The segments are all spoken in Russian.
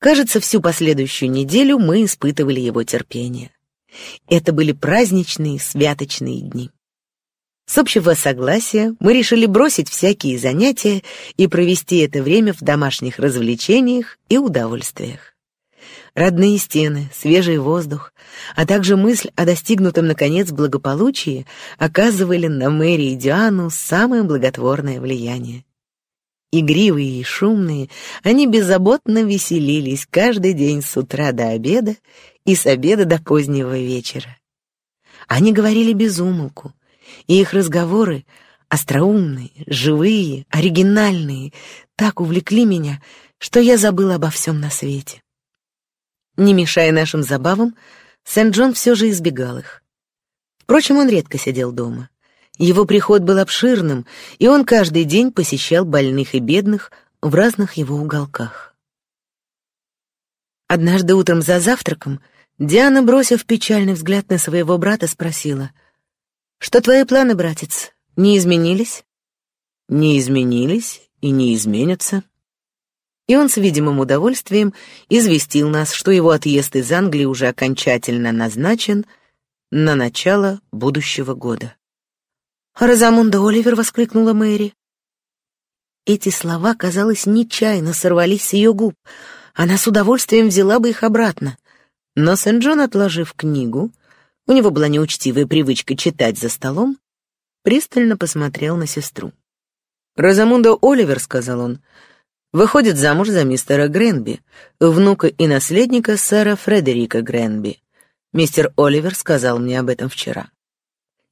Кажется, всю последующую неделю мы испытывали его терпение. Это были праздничные, святочные дни. С общего согласия мы решили бросить всякие занятия и провести это время в домашних развлечениях и удовольствиях. Родные стены, свежий воздух, а также мысль о достигнутом, наконец, благополучии оказывали на Мэри и Диану самое благотворное влияние. Игривые и шумные, они беззаботно веселились каждый день с утра до обеда и с обеда до позднего вечера. Они говорили без умолку, и их разговоры, остроумные, живые, оригинальные, так увлекли меня, что я забыла обо всем на свете. Не мешая нашим забавам, Сент-Джон все же избегал их. Впрочем, он редко сидел дома. Его приход был обширным, и он каждый день посещал больных и бедных в разных его уголках. Однажды утром за завтраком Диана, бросив печальный взгляд на своего брата, спросила, «Что твои планы, братец, не изменились?» «Не изменились и не изменятся». И он с видимым удовольствием известил нас, что его отъезд из Англии уже окончательно назначен на начало будущего года. «Розамунда Оливер!» — воскликнула Мэри. Эти слова, казалось, нечаянно сорвались с ее губ. Она с удовольствием взяла бы их обратно. Но Сент-Джон, отложив книгу, у него была неучтивая привычка читать за столом, пристально посмотрел на сестру. «Розамунда Оливер», — сказал он, — «выходит замуж за мистера Гренби, внука и наследника сэра Фредерика Гренби. Мистер Оливер сказал мне об этом вчера».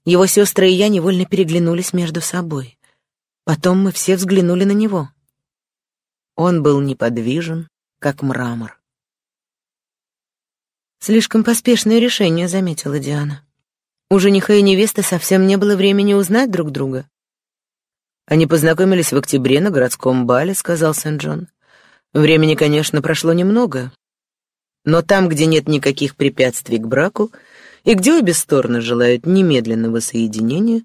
Его сестры и я невольно переглянулись между собой. Потом мы все взглянули на него. Он был неподвижен, как мрамор. Слишком поспешное решение, заметила Диана. У жениха и невесты совсем не было времени узнать друг друга. Они познакомились в октябре на городском бале, сказал Сент-Джон. Времени, конечно, прошло немного, но там, где нет никаких препятствий к браку, и где обе стороны желают немедленного соединения,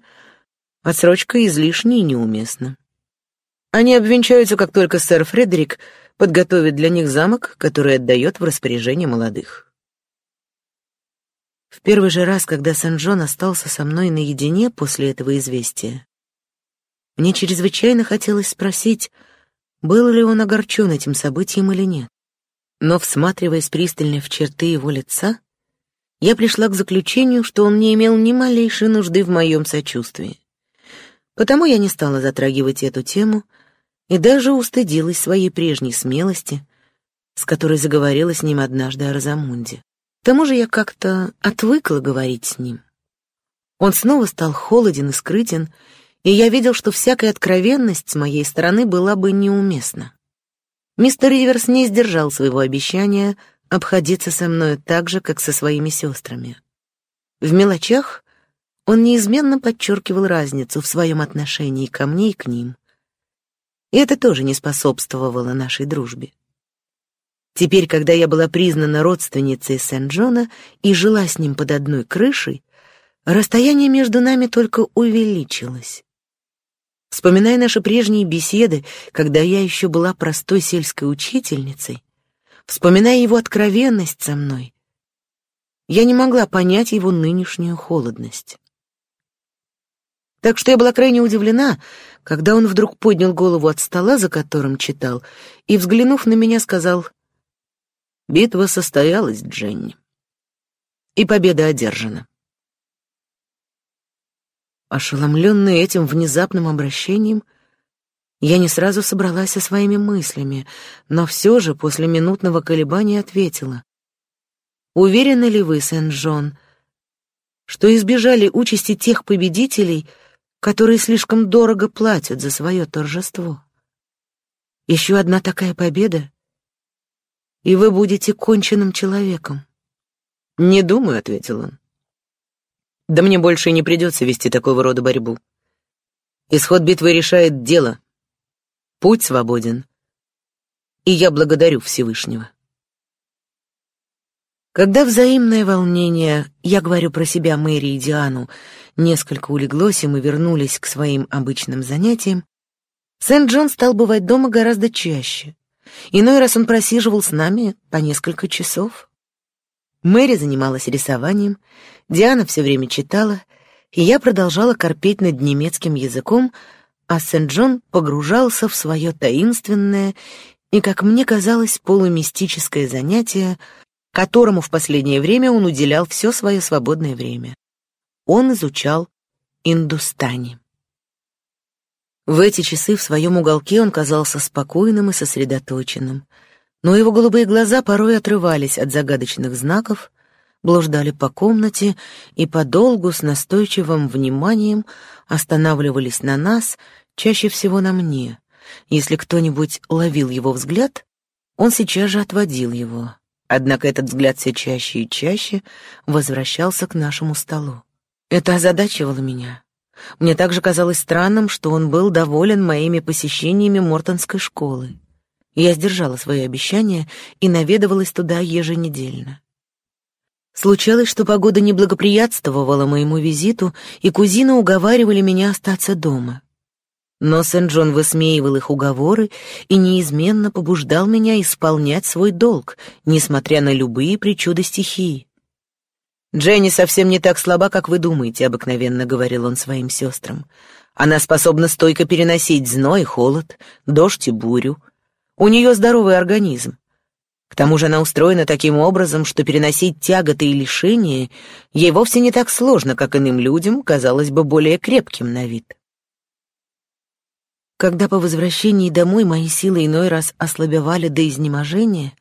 отсрочка излишне и неуместна. Они обвенчаются, как только сэр Фредерик подготовит для них замок, который отдает в распоряжение молодых. В первый же раз, когда Сен-Джон остался со мной наедине после этого известия, мне чрезвычайно хотелось спросить, был ли он огорчен этим событием или нет. Но, всматриваясь пристально в черты его лица, я пришла к заключению, что он не имел ни малейшей нужды в моем сочувствии. Потому я не стала затрагивать эту тему и даже устыдилась своей прежней смелости, с которой заговорила с ним однажды о Розамунде. К тому же я как-то отвыкла говорить с ним. Он снова стал холоден и скрытен, и я видел, что всякая откровенность с моей стороны была бы неуместна. Мистер Риверс не сдержал своего обещания — обходиться со мною так же, как со своими сестрами. В мелочах он неизменно подчеркивал разницу в своем отношении ко мне и к ним. И это тоже не способствовало нашей дружбе. Теперь, когда я была признана родственницей Сент-Джона и жила с ним под одной крышей, расстояние между нами только увеличилось. Вспоминая наши прежние беседы, когда я еще была простой сельской учительницей, вспоминая его откровенность со мной, я не могла понять его нынешнюю холодность. Так что я была крайне удивлена, когда он вдруг поднял голову от стола, за которым читал, и, взглянув на меня, сказал, «Битва состоялась, Дженни, и победа одержана». Ошеломленный этим внезапным обращением, я не сразу собралась со своими мыслями, но все же после минутного колебания ответила. «Уверены ли вы, Сен-Джон, что избежали участи тех победителей, которые слишком дорого платят за свое торжество? Еще одна такая победа, и вы будете конченным человеком». «Не думаю», — ответил он. «Да мне больше не придется вести такого рода борьбу. Исход битвы решает дело, Путь свободен. И я благодарю Всевышнего. Когда взаимное волнение, я говорю про себя Мэри и Диану, несколько улеглось, и мы вернулись к своим обычным занятиям, Сент-Джон стал бывать дома гораздо чаще. Иной раз он просиживал с нами по несколько часов. Мэри занималась рисованием, Диана все время читала, и я продолжала корпеть над немецким языком, а Сент-Джон погружался в свое таинственное и, как мне казалось, полумистическое занятие, которому в последнее время он уделял все свое свободное время. Он изучал Индустани. В эти часы в своем уголке он казался спокойным и сосредоточенным, но его голубые глаза порой отрывались от загадочных знаков, блуждали по комнате и подолгу с настойчивым вниманием останавливались на нас, чаще всего на мне. Если кто-нибудь ловил его взгляд, он сейчас же отводил его. Однако этот взгляд все чаще и чаще возвращался к нашему столу. Это озадачивало меня. Мне также казалось странным, что он был доволен моими посещениями Мортонской школы. Я сдержала свои обещания и наведывалась туда еженедельно. Случалось, что погода не благоприятствовала моему визиту, и кузины уговаривали меня остаться дома. Но Сент-Джон высмеивал их уговоры и неизменно побуждал меня исполнять свой долг, несмотря на любые причуды стихии. «Дженни совсем не так слаба, как вы думаете», — обыкновенно говорил он своим сестрам. «Она способна стойко переносить зной холод, дождь и бурю. У нее здоровый организм. К тому же она устроена таким образом, что переносить тяготы и лишения ей вовсе не так сложно, как иным людям, казалось бы, более крепким на вид. Когда по возвращении домой мои силы иной раз ослабевали до изнеможения,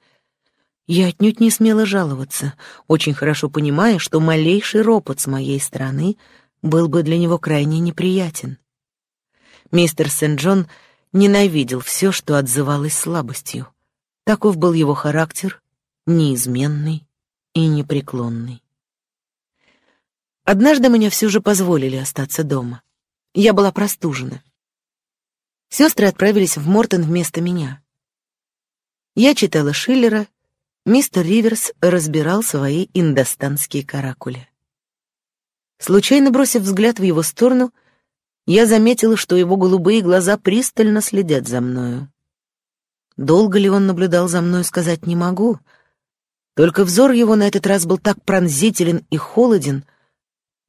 я отнюдь не смела жаловаться, очень хорошо понимая, что малейший ропот с моей стороны был бы для него крайне неприятен. Мистер Сент-Джон ненавидел все, что отзывалось слабостью. Таков был его характер, неизменный и непреклонный. Однажды мне все же позволили остаться дома. Я была простужена. Сестры отправились в Мортон вместо меня. Я читала Шиллера, мистер Риверс разбирал свои индостанские каракули. Случайно бросив взгляд в его сторону, я заметила, что его голубые глаза пристально следят за мною. Долго ли он наблюдал за мной, сказать не могу. Только взор его на этот раз был так пронзителен и холоден,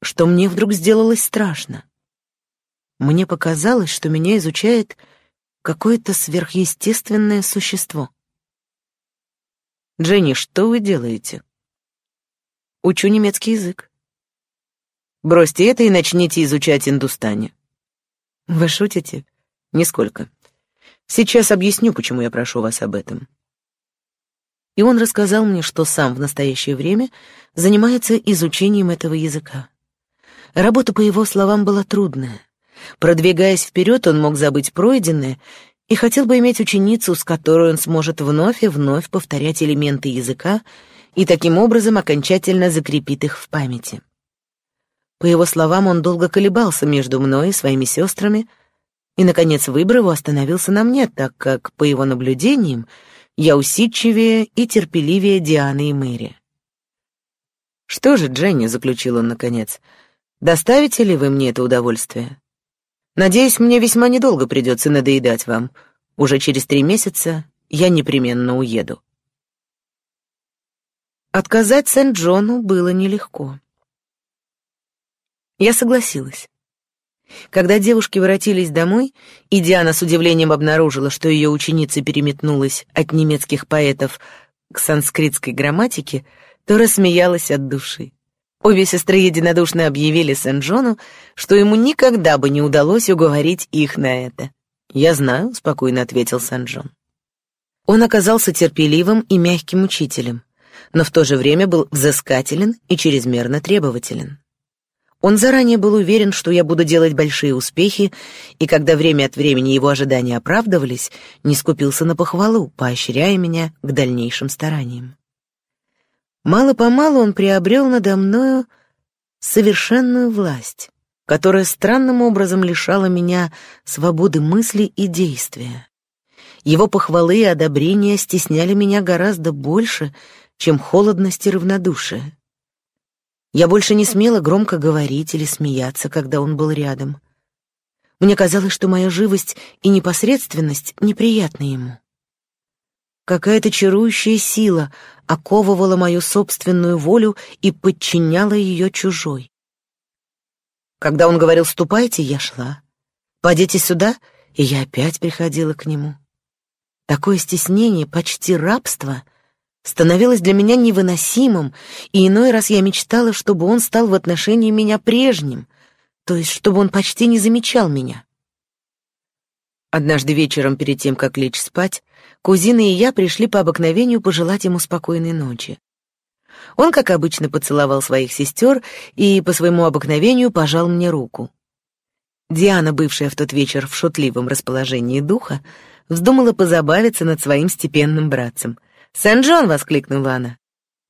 что мне вдруг сделалось страшно. Мне показалось, что меня изучает какое-то сверхъестественное существо. «Дженни, что вы делаете?» «Учу немецкий язык». «Бросьте это и начните изучать индустане». «Вы шутите?» «Нисколько. Сейчас объясню, почему я прошу вас об этом. И он рассказал мне, что сам в настоящее время занимается изучением этого языка. Работа, по его словам, была трудная. Продвигаясь вперед, он мог забыть пройденное и хотел бы иметь ученицу, с которой он сможет вновь и вновь повторять элементы языка и таким образом окончательно закрепит их в памяти. По его словам, он долго колебался между мной и своими сестрами — и, наконец, выбор его остановился на мне, так как, по его наблюдениям, я усидчивее и терпеливее Дианы и Мэри. «Что же, Дженни», — заключил он наконец, — «доставите ли вы мне это удовольствие? Надеюсь, мне весьма недолго придется надоедать вам. Уже через три месяца я непременно уеду». Отказать Сент-Джону было нелегко. Я согласилась. Когда девушки воротились домой, и Диана с удивлением обнаружила, что ее ученица переметнулась от немецких поэтов к санскритской грамматике, то рассмеялась от души. Обе сестры единодушно объявили Сен-Джону, что ему никогда бы не удалось уговорить их на это. «Я знаю», — спокойно ответил Сен-Джон. Он оказался терпеливым и мягким учителем, но в то же время был взыскателен и чрезмерно требователен. Он заранее был уверен, что я буду делать большие успехи, и когда время от времени его ожидания оправдывались, не скупился на похвалу, поощряя меня к дальнейшим стараниям. Мало-помалу он приобрел надо мною совершенную власть, которая странным образом лишала меня свободы мысли и действия. Его похвалы и одобрения стесняли меня гораздо больше, чем холодность и равнодушие. Я больше не смела громко говорить или смеяться, когда он был рядом. Мне казалось, что моя живость и непосредственность неприятны ему. Какая-то чарующая сила оковывала мою собственную волю и подчиняла ее чужой. Когда он говорил «ступайте», я шла. «Пойдите сюда», и я опять приходила к нему. Такое стеснение, почти рабство, становилось для меня невыносимым, и иной раз я мечтала, чтобы он стал в отношении меня прежним, то есть чтобы он почти не замечал меня. Однажды вечером, перед тем, как лечь спать, кузина и я пришли по обыкновению пожелать ему спокойной ночи. Он, как обычно, поцеловал своих сестер и по своему обыкновению пожал мне руку. Диана, бывшая в тот вечер в шутливом расположении духа, вздумала позабавиться над своим степенным братцем. «Сен-Джон!» — воскликнула она.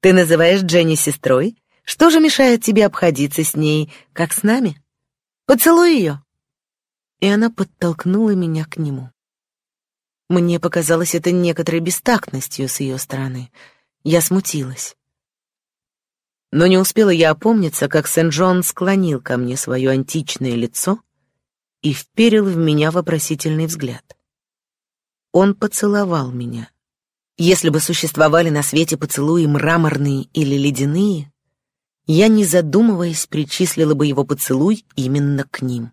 «Ты называешь Дженни сестрой? Что же мешает тебе обходиться с ней, как с нами? Поцелуй ее!» И она подтолкнула меня к нему. Мне показалось это некоторой бестактностью с ее стороны. Я смутилась. Но не успела я опомниться, как Сен-Джон склонил ко мне свое античное лицо и вперил в меня вопросительный взгляд. Он поцеловал меня. Если бы существовали на свете поцелуи мраморные или ледяные, я, не задумываясь, причислила бы его поцелуй именно к ним.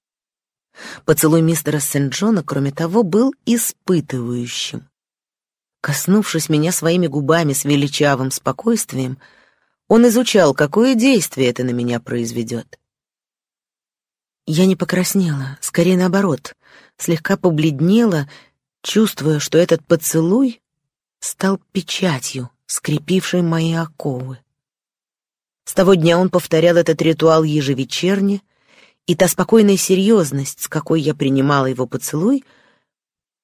Поцелуй мистера Сент-Джона, кроме того, был испытывающим. Коснувшись меня своими губами с величавым спокойствием, он изучал, какое действие это на меня произведет. Я не покраснела, скорее наоборот, слегка побледнела, чувствуя, что этот поцелуй стал печатью, скрепившей мои оковы. С того дня он повторял этот ритуал ежевечерне, и та спокойная серьезность, с какой я принимала его поцелуй,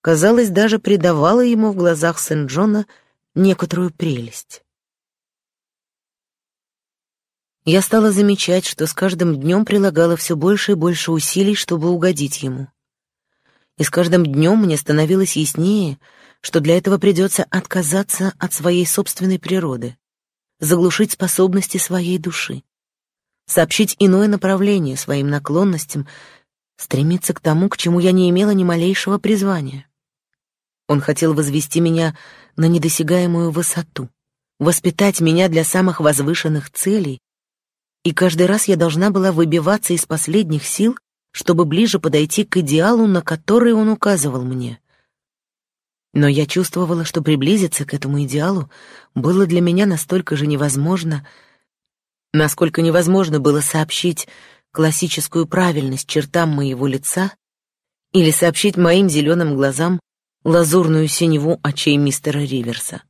казалось, даже придавала ему в глазах Сент-Джона некоторую прелесть. Я стала замечать, что с каждым днем прилагала все больше и больше усилий, чтобы угодить ему. И с каждым днем мне становилось яснее, что для этого придется отказаться от своей собственной природы, заглушить способности своей души, сообщить иное направление своим наклонностям, стремиться к тому, к чему я не имела ни малейшего призвания. Он хотел возвести меня на недосягаемую высоту, воспитать меня для самых возвышенных целей, и каждый раз я должна была выбиваться из последних сил, чтобы ближе подойти к идеалу, на который он указывал мне. Но я чувствовала, что приблизиться к этому идеалу было для меня настолько же невозможно, насколько невозможно было сообщить классическую правильность чертам моего лица или сообщить моим зеленым глазам лазурную синеву очей мистера Риверса.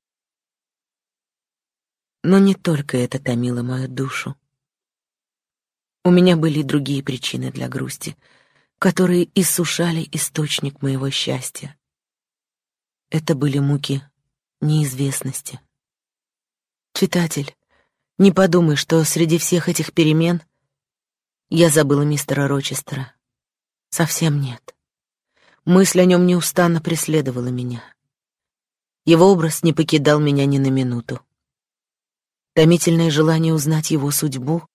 Но не только это томило мою душу. У меня были и другие причины для грусти, которые иссушали источник моего счастья. Это были муки неизвестности. Читатель, не подумай, что среди всех этих перемен я забыла мистера Рочестера. Совсем нет. Мысль о нем неустанно преследовала меня. Его образ не покидал меня ни на минуту. Томительное желание узнать его судьбу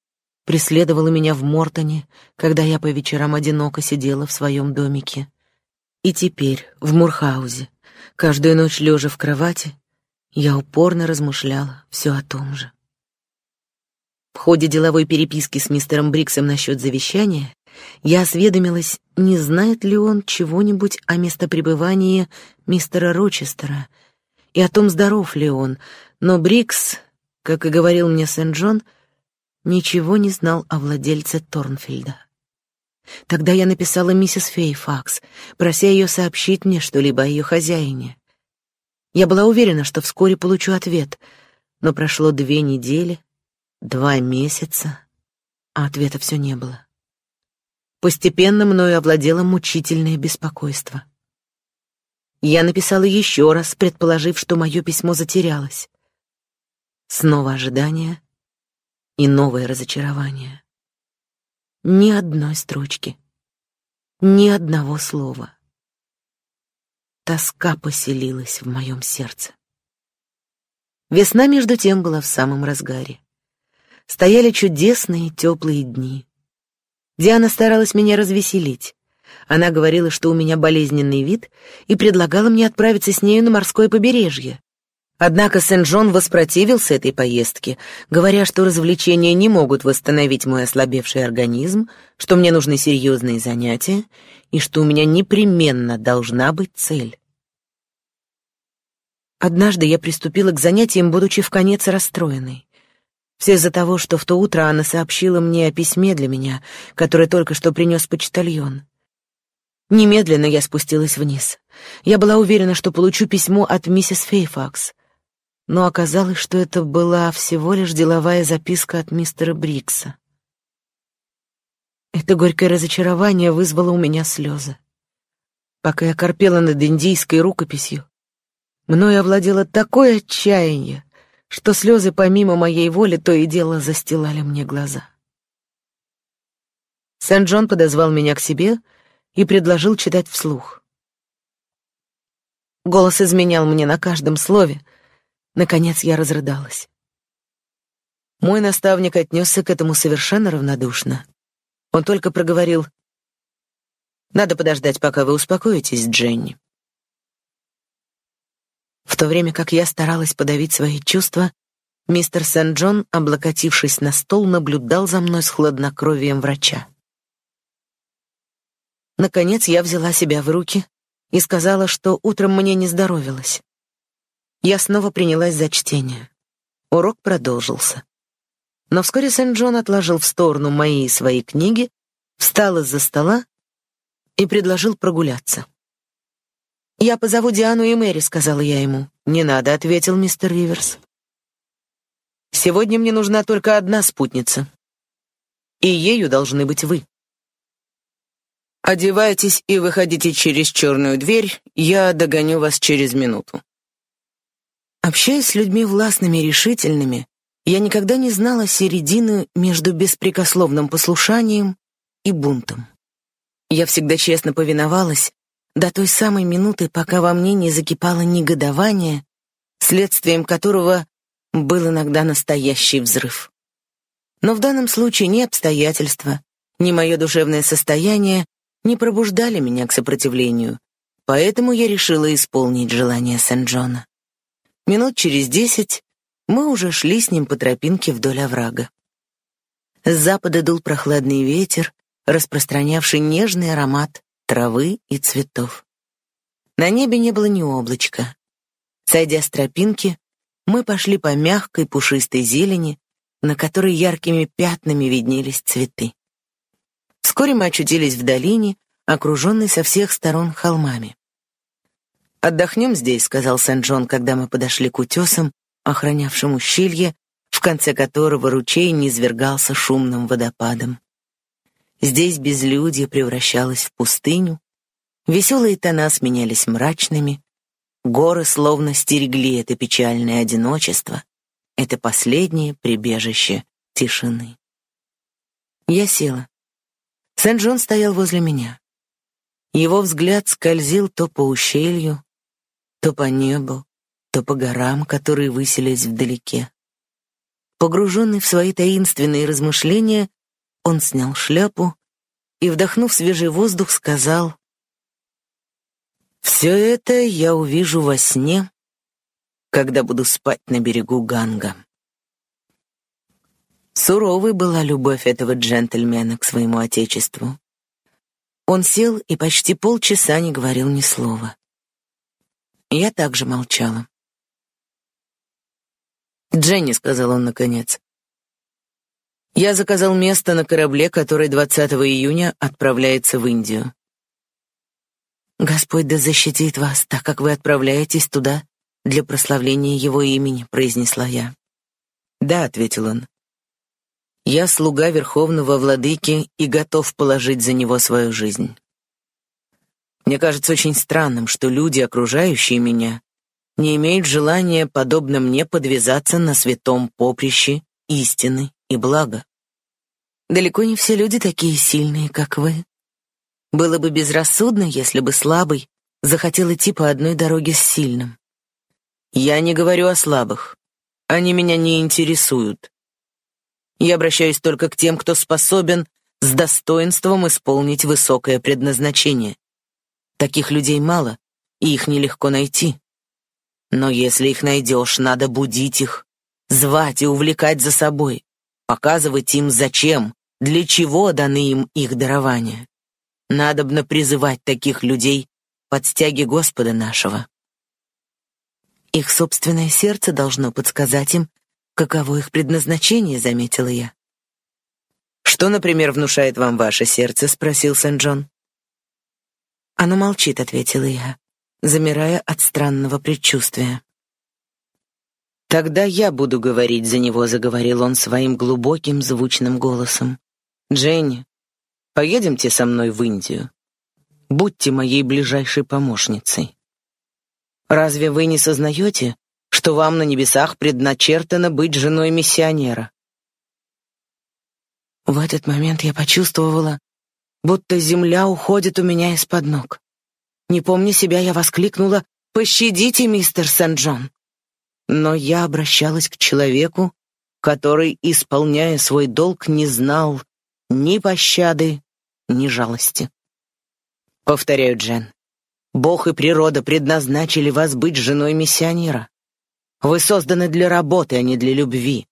преследовала меня в Мортоне, когда я по вечерам одиноко сидела в своем домике. И теперь, в Мурхаузе, каждую ночь лежа в кровати, я упорно размышляла все о том же. В ходе деловой переписки с мистером Бриксом насчет завещания я осведомилась, не знает ли он чего-нибудь о местопребывании мистера Рочестера и о том, здоров ли он, но Брикс, как и говорил мне Сент-Джон, — ничего не знал о владельце Торнфельда. Тогда я написала миссис Фейфакс, прося ее сообщить мне что-либо о ее хозяине. Я была уверена, что вскоре получу ответ, но прошло две недели, два месяца, а ответа все не было. Постепенно мною овладело мучительное беспокойство. Я написала еще раз, предположив, что мое письмо затерялось. Снова ожидание, и новое разочарование. Ни одной строчки, ни одного слова. Тоска поселилась в моем сердце. Весна, между тем, была в самом разгаре. Стояли чудесные теплые дни. Диана старалась меня развеселить. Она говорила, что у меня болезненный вид, и предлагала мне отправиться с нею на морское побережье. Однако Сен-Джон воспротивился этой поездке, говоря, что развлечения не могут восстановить мой ослабевший организм, что мне нужны серьезные занятия и что у меня непременно должна быть цель. Однажды я приступила к занятиям, будучи в конец расстроенной. Все из-за того, что в то утро Анна сообщила мне о письме для меня, которое только что принес почтальон. Немедленно я спустилась вниз. Я была уверена, что получу письмо от миссис Фейфакс — но оказалось, что это была всего лишь деловая записка от мистера Брикса. Это горькое разочарование вызвало у меня слезы. Пока я корпела над индийской рукописью, мною овладело такое отчаяние, что слезы помимо моей воли то и дело застилали мне глаза. Сент-Джон подозвал меня к себе и предложил читать вслух. Голос изменял мне на каждом слове — Наконец я разрыдалась. Мой наставник отнесся к этому совершенно равнодушно. Он только проговорил, «Надо подождать, пока вы успокоитесь, Дженни». В то время как я старалась подавить свои чувства, мистер Сент-Джон, облокотившись на стол, наблюдал за мной с хладнокровием врача. Наконец я взяла себя в руки и сказала, что утром мне не здоровилось. Я снова принялась за чтение. Урок продолжился. Но вскоре Сент-Джон отложил в сторону мои и свои книги, встал из-за стола и предложил прогуляться. «Я позову Диану и Мэри», — сказала я ему. «Не надо», — ответил мистер Риверс. «Сегодня мне нужна только одна спутница. И ею должны быть вы». «Одевайтесь и выходите через черную дверь, я догоню вас через минуту». Общаясь с людьми властными и решительными, я никогда не знала середины между беспрекословным послушанием и бунтом. Я всегда честно повиновалась до той самой минуты, пока во мне не закипало негодование, следствием которого был иногда настоящий взрыв. Но в данном случае ни обстоятельства, ни мое душевное состояние не пробуждали меня к сопротивлению, поэтому я решила исполнить желание Сент-Джона. Минут через десять мы уже шли с ним по тропинке вдоль оврага. С запада дул прохладный ветер, распространявший нежный аромат травы и цветов. На небе не было ни облачка. Сойдя с тропинки, мы пошли по мягкой пушистой зелени, на которой яркими пятнами виднелись цветы. Вскоре мы очутились в долине, окруженной со всех сторон холмами. «Отдохнем здесь», — сказал Сент-Джон, когда мы подошли к утесам, охранявшим ущелье, в конце которого ручей низвергался шумным водопадом. Здесь безлюдье превращалось в пустыню, веселые тона сменялись мрачными, горы словно стерегли это печальное одиночество, это последнее прибежище тишины. Я села. Сент-Джон стоял возле меня. Его взгляд скользил то по ущелью, то по небу, то по горам, которые высились вдалеке. Погруженный в свои таинственные размышления, он снял шляпу и, вдохнув свежий воздух, сказал, «Все это я увижу во сне, когда буду спать на берегу Ганга». Суровой была любовь этого джентльмена к своему отечеству. Он сел и почти полчаса не говорил ни слова. Я также молчала. «Дженни», — сказал он наконец, — «я заказал место на корабле, который 20 июня отправляется в Индию». «Господь да защитит вас, так как вы отправляетесь туда для прославления Его имени», — произнесла я. «Да», — ответил он, — «я слуга Верховного Владыки и готов положить за него свою жизнь». Мне кажется очень странным, что люди, окружающие меня, не имеют желания, подобно мне, подвязаться на святом поприще истины и блага. Далеко не все люди такие сильные, как вы. Было бы безрассудно, если бы слабый захотел идти по одной дороге с сильным. Я не говорю о слабых. Они меня не интересуют. Я обращаюсь только к тем, кто способен с достоинством исполнить высокое предназначение. Таких людей мало, и их нелегко найти. Но если их найдешь, надо будить их, звать и увлекать за собой, показывать им зачем, для чего даны им их дарования. Надобно призывать таких людей под стяги Господа нашего. Их собственное сердце должно подсказать им, каково их предназначение, заметила я. Что, например, внушает вам ваше сердце, спросил Сент-Джон. Оно молчит, ответила я, замирая от странного предчувствия. Тогда я буду говорить за него, заговорил он своим глубоким звучным голосом. Дженни, поедемте со мной в Индию. Будьте моей ближайшей помощницей. Разве вы не сознаете, что вам на небесах предначертано быть женой миссионера? В этот момент я почувствовала, будто земля уходит у меня из-под ног. Не помня себя, я воскликнула «Пощадите, мистер Сент-Джон!» Но я обращалась к человеку, который, исполняя свой долг, не знал ни пощады, ни жалости. Повторяю, Джен, Бог и природа предназначили вас быть женой миссионера. Вы созданы для работы, а не для любви.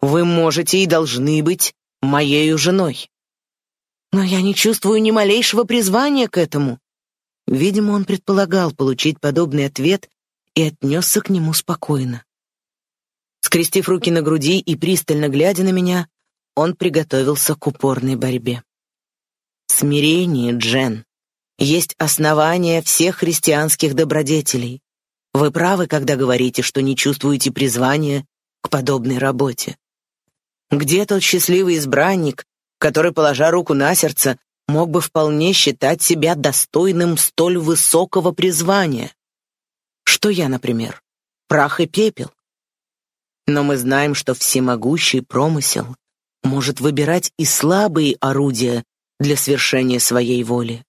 Вы можете и должны быть моею женой. Но я не чувствую ни малейшего призвания к этому. Видимо, он предполагал получить подобный ответ и отнесся к нему спокойно. Скрестив руки на груди и пристально глядя на меня, он приготовился к упорной борьбе. Смирение, Джен, есть основание всех христианских добродетелей. Вы правы, когда говорите, что не чувствуете призвания к подобной работе. Где тот счастливый избранник, который, положа руку на сердце, мог бы вполне считать себя достойным столь высокого призвания? Что я, например? Прах и пепел. Но мы знаем, что всемогущий промысел может выбирать и слабые орудия для свершения своей воли.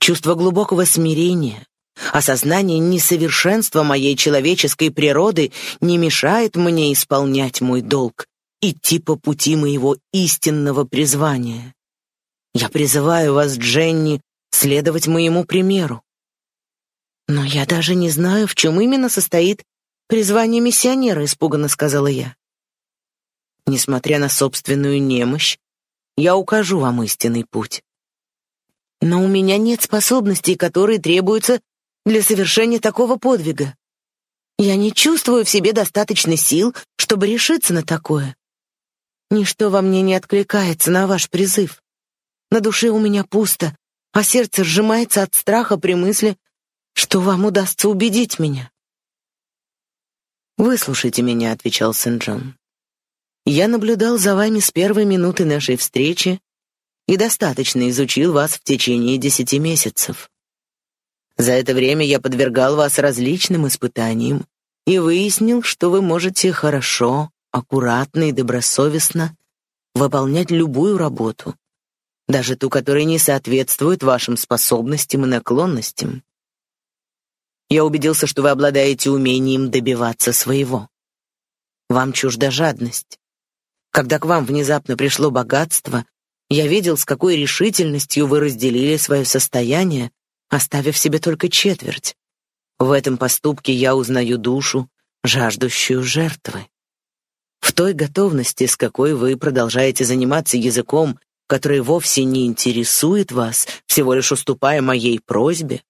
Чувство глубокого смирения, осознание несовершенства моей человеческой природы не мешает мне исполнять мой долг, идти по пути моего истинного призвания. Я призываю вас, Дженни, следовать моему примеру. Но я даже не знаю, в чем именно состоит призвание миссионера, испуганно сказала я. Несмотря на собственную немощь, я укажу вам истинный путь. Но у меня нет способностей, которые требуются для совершения такого подвига. Я не чувствую в себе достаточно сил, чтобы решиться на такое. Ничто во мне не откликается на ваш призыв. На душе у меня пусто, а сердце сжимается от страха при мысли, что вам удастся убедить меня. «Выслушайте меня», — отвечал Сент-Джон. «Я наблюдал за вами с первой минуты нашей встречи и достаточно изучил вас в течение десяти месяцев. За это время я подвергал вас различным испытаниям и выяснил, что вы можете хорошо, аккуратно и добросовестно выполнять любую работу, даже ту, которая не соответствует вашим способностям и наклонностям. Я убедился, что вы обладаете умением добиваться своего. Вам чужда жадность. Когда к вам внезапно пришло богатство, я видел, с какой решительностью вы разделили свое состояние, оставив себе только четверть. В этом поступке я узнаю душу, жаждущую жертвы. В той готовности, с какой вы продолжаете заниматься языком, который вовсе не интересует вас, всего лишь уступая моей просьбе,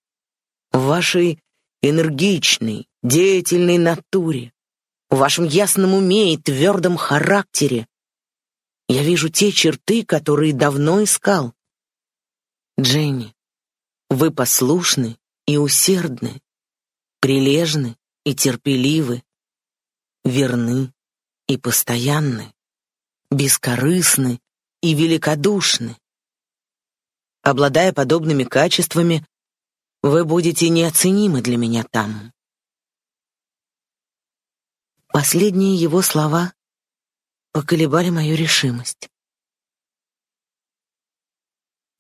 в вашей энергичной, деятельной натуре, в вашем ясном уме и твердом характере, я вижу те черты, которые давно искал. Дженни, вы послушны и усердны, прилежны и терпеливы, верны и постоянны, бескорыстны и великодушны. Обладая подобными качествами, вы будете неоценимы для меня там. Последние его слова поколебали мою решимость.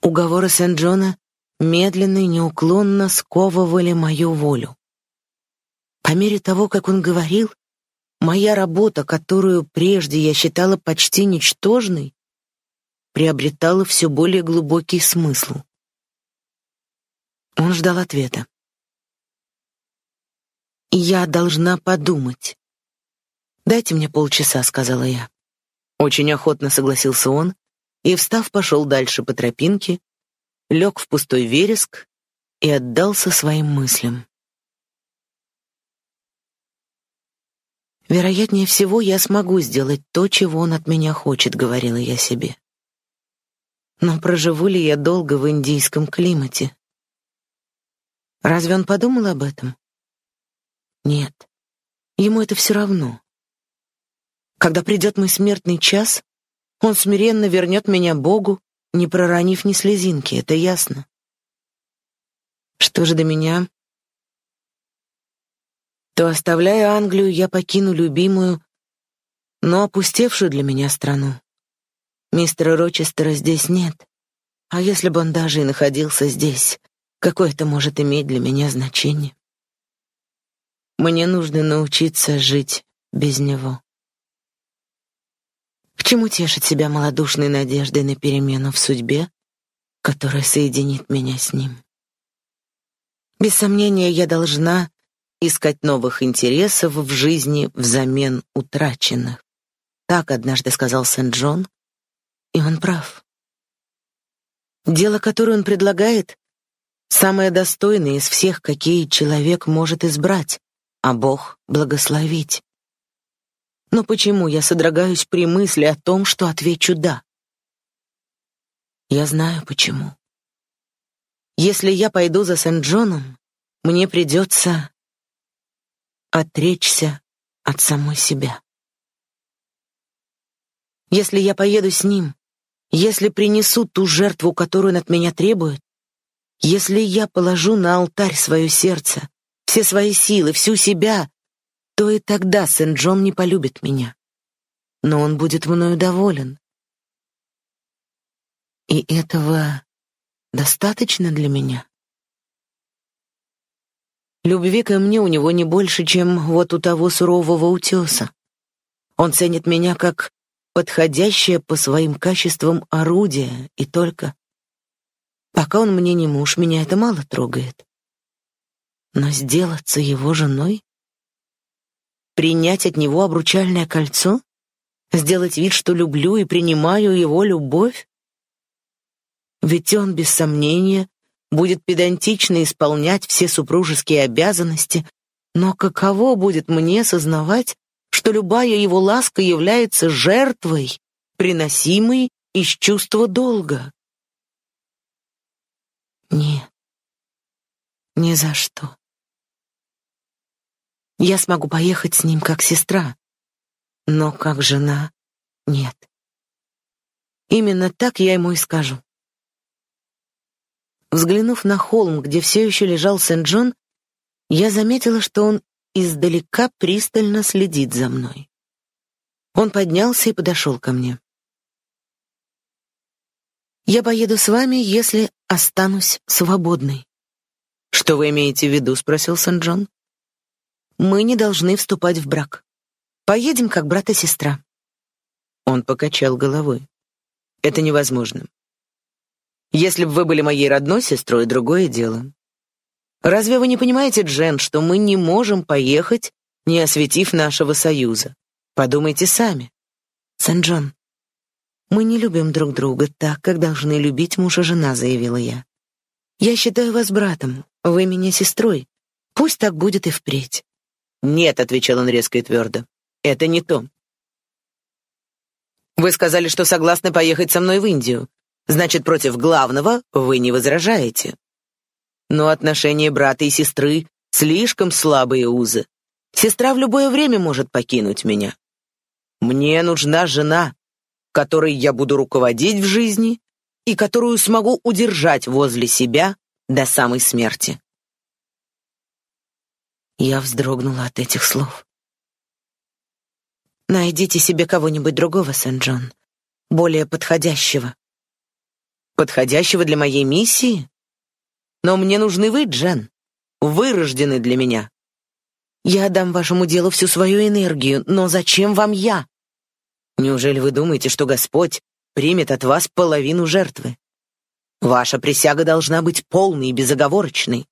Уговоры Сент-Джона медленно и неуклонно сковывали мою волю. По мере того, как он говорил, моя работа, которую прежде я считала почти ничтожной, приобретала все более глубокий смысл. Он ждал ответа. Я должна подумать. «Дайте мне полчаса», — сказала я. Очень охотно согласился он и, встав, пошел дальше по тропинке, лег в пустой вереск и отдался своим мыслям. Вероятнее всего, я смогу сделать то, чего он от меня хочет, говорила я себе. Но проживу ли я долго в индийском климате? Разве он подумал об этом? Нет. Ему это все равно. Когда придет мой смертный час, он смиренно вернет меня Богу, не проронив ни слезинки, это ясно. Что же до меня, то, оставляя Англию, я покину любимую, но опустевшую для меня страну. Мистера Рочестера здесь нет. А если бы он даже и находился здесь, какое это может иметь для меня значение? Мне нужно научиться жить без него. К чему тешить себя малодушной надеждой на перемену в судьбе, которая соединит меня с ним? Без сомнения, я должна искать новых интересов в жизни взамен утраченных. Так однажды сказал Сент-Джон, и он прав. Дело, которое он предлагает, самое достойное из всех, какие человек может избрать, а Бог благословить. Но почему я содрогаюсь при мысли о том, что отвечу «да»? Я знаю, почему. Если я пойду за Сент-Джоном, мне придется отречься от самой себя. Если я поеду с ним, если принесу ту жертву, которую он от меня требует, если я положу на алтарь свое сердце, все свои силы, всю себя, то и тогда Сент-Джон не полюбит меня. Но он будет мною доволен. И этого достаточно для меня. Любви ко мне у него не больше, чем вот у того сурового утеса. Он ценит меня как подходящее по своим качествам орудие, и только. Пока он мне не муж, меня это мало трогает. Но сделаться его женой? Принять от него обручальное кольцо? Сделать вид, что люблю и принимаю его любовь? Ведь он, без сомнения, будет педантично исполнять все супружеские обязанности, но каково будет мне сознавать, что любая его ласка является жертвой, приносимой из чувства долга? Нет, ни за что. Я смогу поехать с ним как сестра, но как жена — нет. Именно так я ему и скажу. Взглянув на холм, где все еще лежал Сент-Джон, я заметила, что он издалека пристально следит за мной. Он поднялся и подошел ко мне. «Я поеду с вами, если останусь свободной». «Что вы имеете в виду?» — спросил Сент-Джон. «Мы не должны вступать в брак. Поедем как брат и сестра». Он покачал головой. «Это невозможно. Если бы вы были моей родной сестрой, другое дело. Разве вы не понимаете, Джен, что мы не можем поехать, не осветив нашего союза? Подумайте сами. Сен-Джон, мы не любим друг друга так, как должны любить муж и жена, заявила я. Я считаю вас братом, вы меня сестрой. Пусть так будет и впредь. Нет, отвечал он резко и твердо. Это не то. Вы сказали, что согласны поехать со мной в Индию. Значит, против главного вы не возражаете. Но отношения брата и сестры — слишком слабые узы. Сестра в любое время может покинуть меня. Мне нужна жена, которой я буду руководить в жизни и которую смогу удержать возле себя до самой смерти. Я вздрогнула от этих слов. Найдите себе кого-нибудь другого, Сент-Джон, более подходящего подходящего для моей миссии? Но мне нужны вы, Джен. Вы для меня. Я дам вашему делу всю свою энергию, но зачем вам я? Неужели вы думаете, что Господь примет от вас половину жертвы? Ваша присяга должна быть полной и безоговорочной.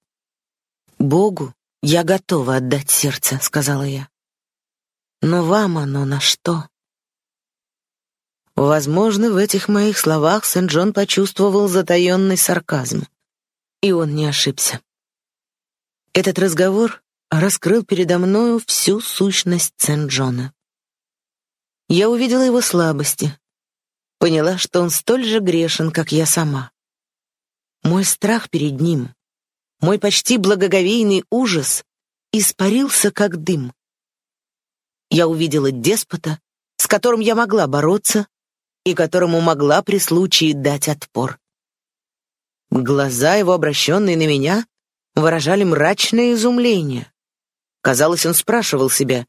Богу «Я готова отдать сердце», — сказала я. «Но вам оно на что?» Возможно, в этих моих словах Сент-Джон почувствовал затаенный сарказм. И он не ошибся. Этот разговор раскрыл передо мною всю сущность Сент-Джона. Я увидела его слабости, поняла, что он столь же грешен, как я сама. Мой страх перед ним, мой почти благоговейный ужас испарился, как дым. Я увидела деспота, с которым я могла бороться и которому могла при случае дать отпор. Глаза его, обращенные на меня, выражали мрачное изумление. Казалось, он спрашивал себя,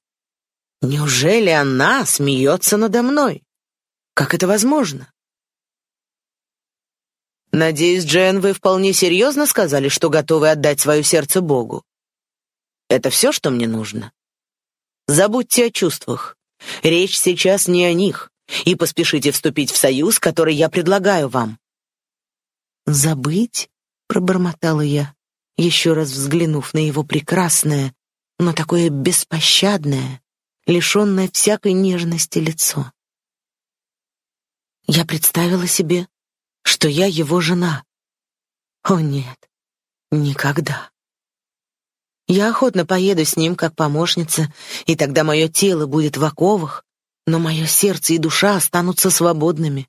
«Неужели она смеется надо мной? Как это возможно?» «Надеюсь, Джен, вы вполне серьезно сказали, что готовы отдать свое сердце Богу. Это все, что мне нужно. Забудьте о чувствах. Речь сейчас не о них, и поспешите вступить в союз, который я предлагаю вам». «Забыть?» — пробормотала я, еще раз взглянув на его прекрасное, но такое беспощадное, лишенное всякой нежности лицо. Я представила себе, что я его жена. О нет, никогда. Я охотно поеду с ним как помощница, и тогда мое тело будет в оковах, но мое сердце и душа останутся свободными.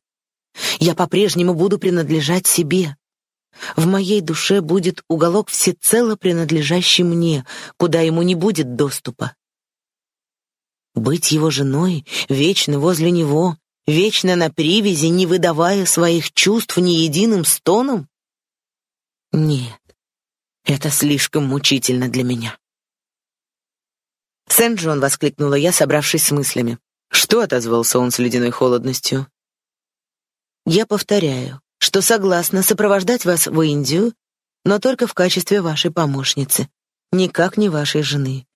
Я по-прежнему буду принадлежать себе. В моей душе будет уголок всецело принадлежащий мне, куда ему не будет доступа. Быть его женой, вечно возле него, вечно на привязи, не выдавая своих чувств ни единым стоном? Нет, это слишком мучительно для меня. «Сент-Джон!» — воскликнула я, собравшись с мыслями. «Что?» — отозвался он с ледяной холодностью. «Я повторяю, что согласна сопровождать вас в Индию, но только в качестве вашей помощницы, никак не вашей жены.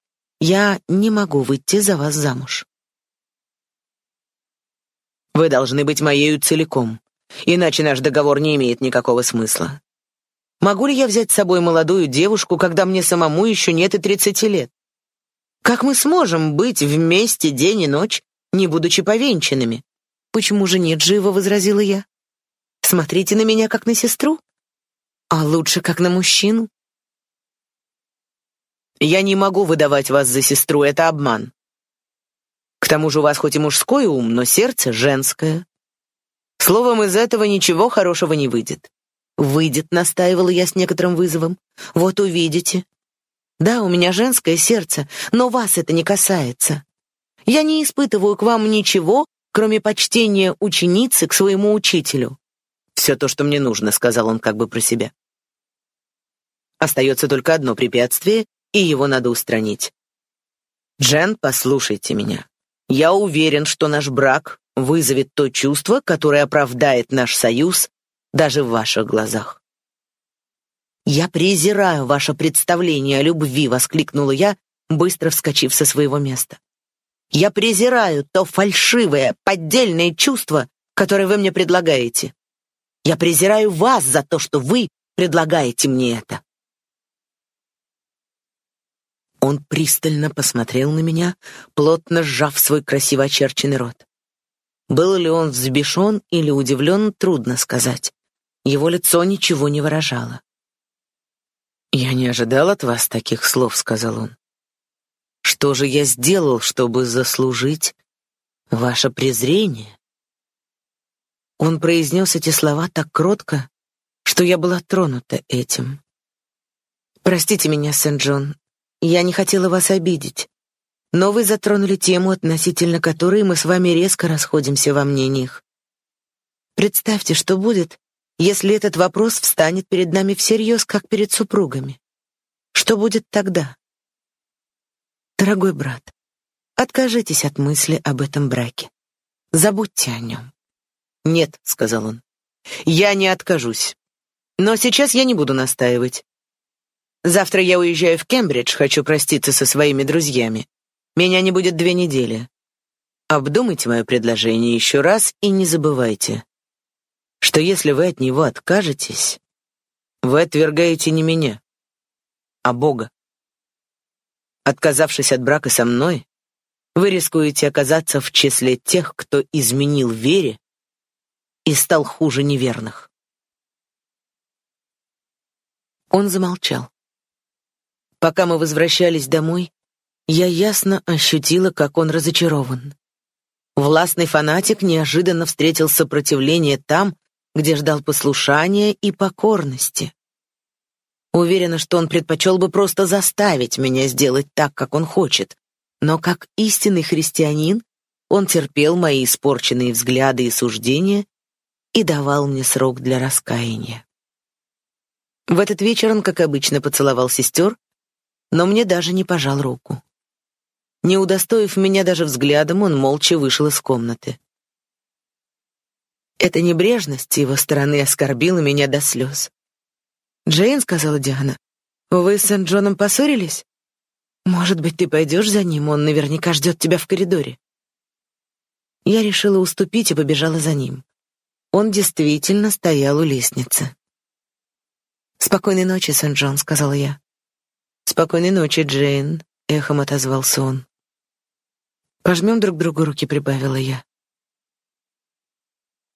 Я не могу выйти за вас замуж. Вы должны быть моею целиком, иначе наш договор не имеет никакого смысла. Могу ли я взять с собой молодую девушку, когда мне самому еще нет и тридцати лет? Как мы сможем быть вместе день и ночь, не будучи повенчанными? Почему же нет живо, возразила я. Смотрите на меня как на сестру, а лучше как на мужчину. Я не могу выдавать вас за сестру, это обман. К тому же у вас хоть и мужской ум, но сердце женское. Словом, из этого ничего хорошего не выйдет. Выйдет, настаивала я с некоторым вызовом. Вот увидите. Да, у меня женское сердце, но вас это не касается. Я не испытываю к вам ничего, кроме почтения ученицы к своему учителю. «Все то, что мне нужно», — сказал он как бы про себя. Остается только одно препятствие, и его надо устранить. Джен, послушайте меня. Я уверен, что наш брак вызовет то чувство, которое оправдает наш союз даже в ваших глазах. «Я презираю ваше представление о любви», — воскликнула я, быстро вскочив со своего места. «Я презираю то фальшивое, поддельное чувство, которое вы мне предлагаете. Я презираю вас за то, что вы предлагаете мне это. Он пристально посмотрел на меня, плотно сжав свой красиво очерченный рот. Был ли он взбешен или удивлен, трудно сказать. Его лицо ничего не выражало. «Я не ожидал от вас таких слов», — сказал он. «Что же я сделал, чтобы заслужить ваше презрение?» Он произнес эти слова так кротко, что я была тронута этим. «Простите меня, Сент-Джон, я не хотела вас обидеть, но вы затронули тему, относительно которой мы с вами резко расходимся во мнениях. Представьте, что будет, если этот вопрос встанет перед нами всерьез, как перед супругами. Что будет тогда? Дорогой брат, откажитесь от мысли об этом браке. Забудьте о нем. «Нет», — сказал он, — «я не откажусь. Но сейчас я не буду настаивать. Завтра я уезжаю в Кембридж, хочу проститься со своими друзьями. Меня не будет две недели. Обдумайте мое предложение еще раз и не забывайте, что если вы от него откажетесь, вы отвергаете не меня, а Бога. Отказавшись от брака со мной, вы рискуете оказаться в числе тех, кто изменил вере и стал хуже неверных. Он замолчал. Пока мы возвращались домой, я ясно ощутила, как он разочарован. Властный фанатик неожиданно встретил сопротивление там, где ждал послушания и покорности. Уверена, что он предпочел бы просто заставить меня сделать так, как он хочет, но как истинный христианин он терпел мои испорченные взгляды и суждения и давал мне срок для раскаяния. В этот вечер он, как обычно, поцеловал сестер, но мне даже не пожал руку. Не удостоив меня даже взглядом, он молча вышел из комнаты. Эта небрежность его стороны оскорбила меня до слез. «Джейн», — сказала Диана, — «вы с Сент-Джоном поссорились? Может быть, ты пойдешь за ним, он наверняка ждет тебя в коридоре». Я решила уступить и побежала за ним. Он действительно стоял у лестницы. «Спокойной ночи, Сент-Джон», — сказала я. «Спокойной ночи, Джейн», — эхом отозвался он. «Пожмем друг другу руки», — прибавила я.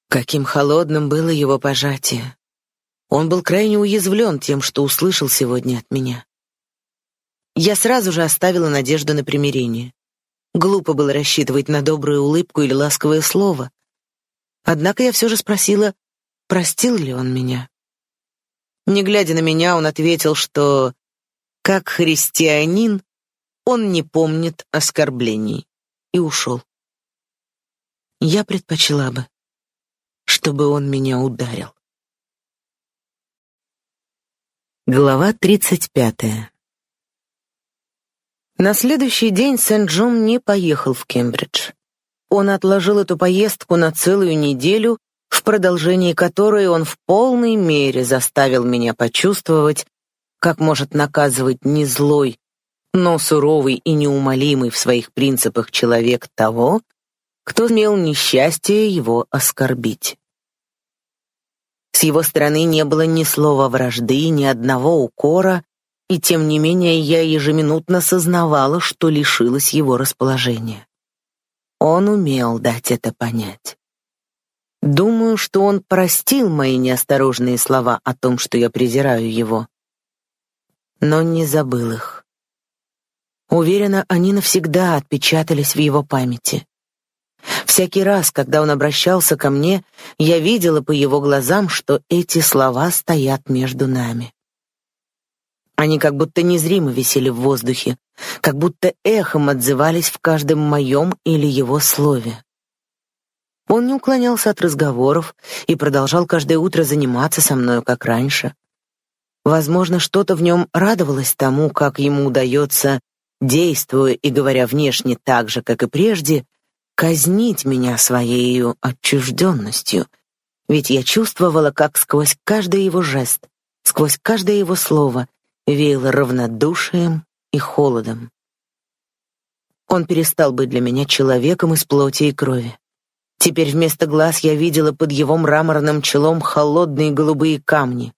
Каким холодным было его пожатие. Он был крайне уязвлен тем, что услышал сегодня от меня. Я сразу же оставила надежду на примирение. Глупо было рассчитывать на добрую улыбку или ласковое слово. Однако я все же спросила, простил ли он меня. Не глядя на меня, он ответил, что, как христианин, он не помнит оскорблений, и ушел. Я предпочла бы, чтобы он меня ударил. Глава 35. На следующий день Сент-Джон не поехал в Кембридж. Он отложил эту поездку на целую неделю, в продолжении которой он в полной мере заставил меня почувствовать, как может наказывать не злой, но суровый и неумолимый в своих принципах человек того, кто имел несчастье его оскорбить. С его стороны не было ни слова вражды, ни одного укора, и тем не менее я ежеминутно сознавала, что лишилась его расположения. Он умел дать это понять. Думаю, что он простил мои неосторожные слова о том, что я презираю его, но не забыл их. Уверена, они навсегда отпечатались в его памяти. Всякий раз, когда он обращался ко мне, я видела по его глазам, что эти слова стоят между нами. Они как будто незримо висели в воздухе, как будто эхом отзывались в каждом моем или его слове. Он не уклонялся от разговоров и продолжал каждое утро заниматься со мною, как раньше. Возможно, что-то в нем радовалось тому, как ему удается действуя и говоря внешне так же, как и прежде, казнить меня своей отчужденностью, ведь я чувствовала, как сквозь каждый его жест, сквозь каждое его слово веяло равнодушием и холодом. Он перестал быть для меня человеком из плоти и крови. Теперь вместо глаз я видела под его мраморным челом холодные голубые камни,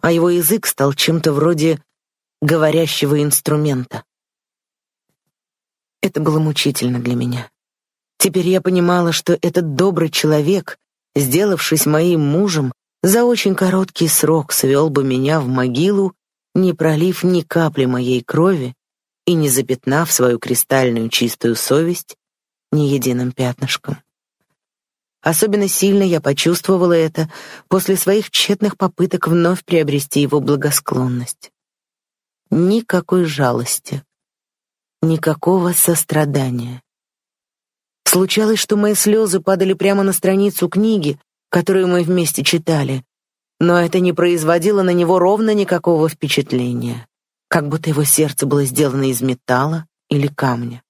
а его язык стал чем-то вроде говорящего инструмента. Это было мучительно для меня. Теперь я понимала, что этот добрый человек, сделавшись моим мужем, за очень короткий срок свел бы меня в могилу, не пролив ни капли моей крови и не запятнав свою кристальную чистую совесть ни единым пятнышком. Особенно сильно я почувствовала это после своих тщетных попыток вновь приобрести его благосклонность. Никакой жалости, никакого сострадания. Случалось, что мои слезы падали прямо на страницу книги, которую мы вместе читали, но это не производило на него ровно никакого впечатления, как будто его сердце было сделано из металла или камня.